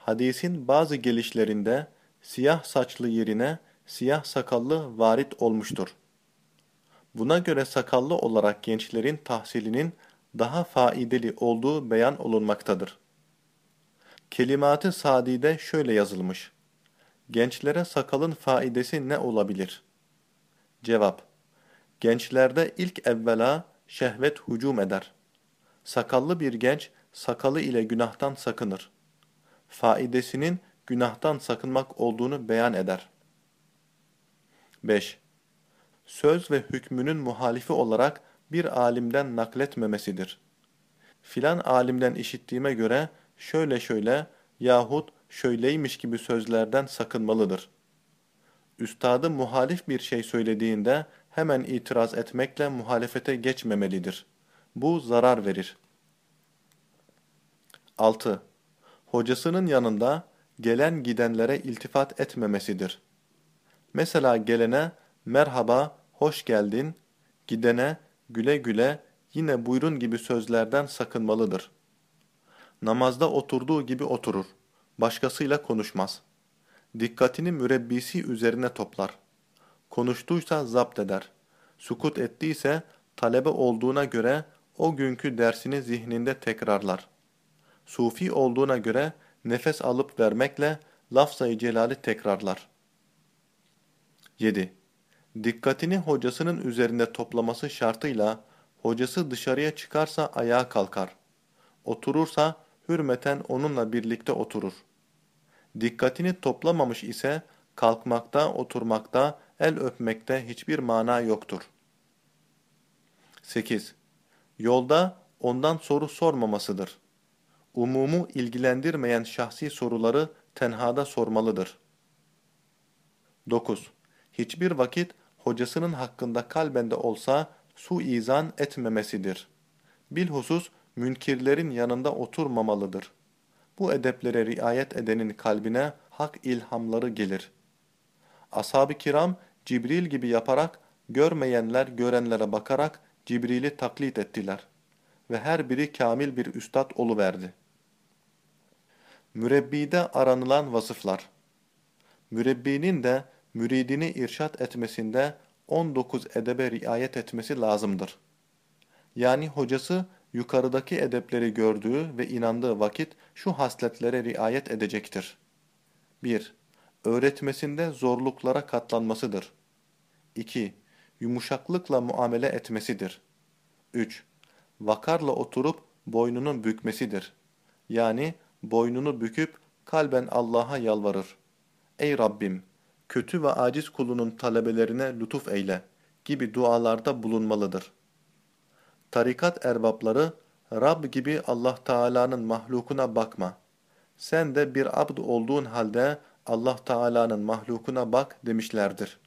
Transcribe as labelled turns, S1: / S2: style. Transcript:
S1: hadisin bazı gelişlerinde siyah saçlı yerine siyah sakallı varit olmuştur. Buna göre sakallı olarak gençlerin tahsilinin daha faideli olduğu beyan olunmaktadır. Kelimat-ı Sadi'de şöyle yazılmış. Gençlere sakalın faidesi ne olabilir? Cevap Gençlerde ilk evvela şehvet hücum eder. Sakallı bir genç sakalı ile günahtan sakınır. Faidesinin günahtan sakınmak olduğunu beyan eder. 5. Söz ve hükmünün muhalifi olarak bir alimden nakletmemesidir. Filan alimden işittiğime göre şöyle şöyle yahut şöyleymiş gibi sözlerden sakınmalıdır. Üstadı muhalif bir şey söylediğinde hemen itiraz etmekle muhalefete geçmemelidir. Bu zarar verir. 6. Hocasının yanında gelen gidenlere iltifat etmemesidir. Mesela gelene merhaba, hoş geldin, gidene güle güle, yine buyurun gibi sözlerden sakınmalıdır. Namazda oturduğu gibi oturur, başkasıyla konuşmaz. Dikkatini mürebbisi üzerine toplar. Konuştuysa zapt eder. Sukut ettiyse talebe olduğuna göre o günkü dersini zihninde tekrarlar. Sufi olduğuna göre nefes alıp vermekle lafzayı celali tekrarlar. 7. Dikkatini hocasının üzerinde toplaması şartıyla hocası dışarıya çıkarsa ayağa kalkar. Oturursa hürmeten onunla birlikte oturur. Dikkatini toplamamış ise kalkmakta, oturmakta, el öpmekte hiçbir mana yoktur. 8. Yolda ondan soru sormamasıdır. Umumu ilgilendirmeyen şahsi soruları tenhada sormalıdır. 9. Hiçbir vakit hocasının hakkında kalbende olsa suizan etmemesidir. Bilhusus münkirlerin yanında oturmamalıdır. Bu edeplere riayet edenin kalbine hak ilhamları gelir. Ashab-ı kiram Cibril gibi yaparak görmeyenler görenlere bakarak Cibril'i taklit ettiler ve her biri kamil bir üstad oluverdi. Mürebbide aranılan vasıflar Mürebbinin de müridini irşat etmesinde 19 edebe riayet etmesi lazımdır. Yani hocası yukarıdaki edepleri gördüğü ve inandığı vakit şu hasletlere riayet edecektir. 1. Öğretmesinde zorluklara katlanmasıdır. 2. Yumuşaklıkla muamele etmesidir. 3. Vakarla oturup boynunun bükmesidir. Yani boynunu büküp kalben Allah'a yalvarır. Ey Rabbim! Kötü ve aciz kulunun talebelerine lütuf eyle gibi dualarda bulunmalıdır. Tarikat erbapları, Rab gibi Allah Teala'nın mahlukuna bakma. Sen de bir abd olduğun halde Allah Teala'nın mahlukuna bak demişlerdir.